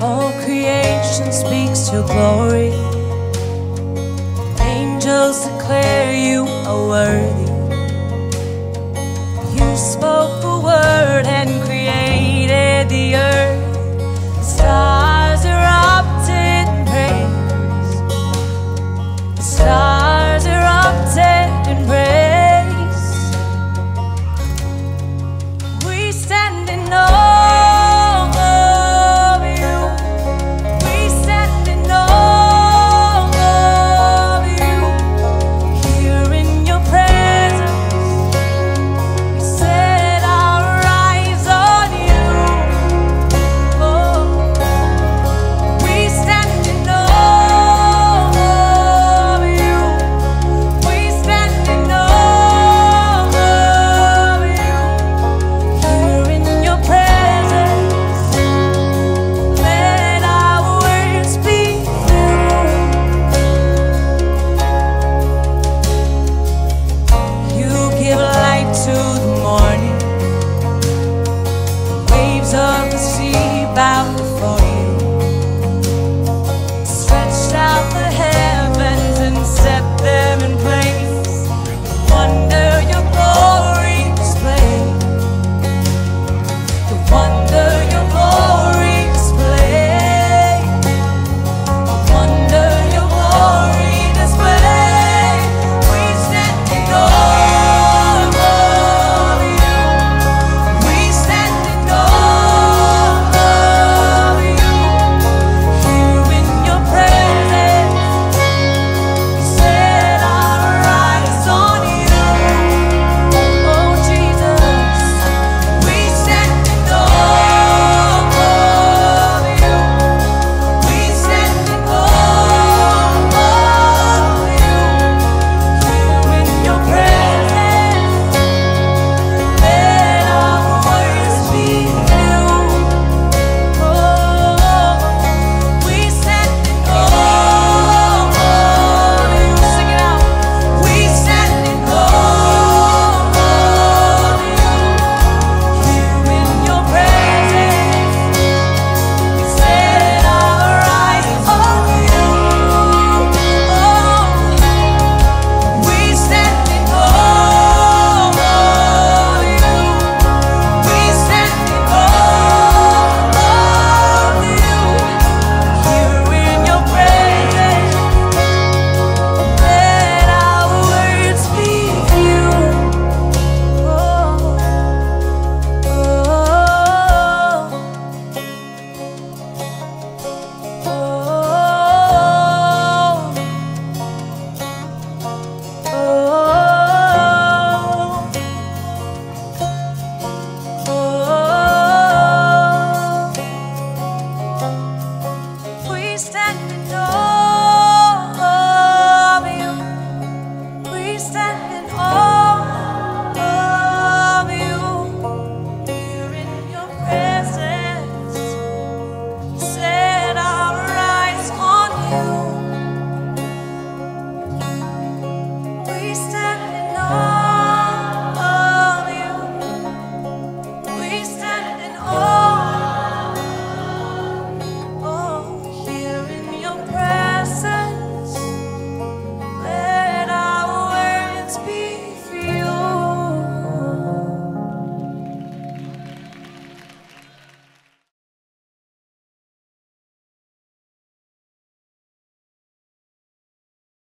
All creation speaks your glory. Angels declare you are worthy. You spoke the word and created the earth.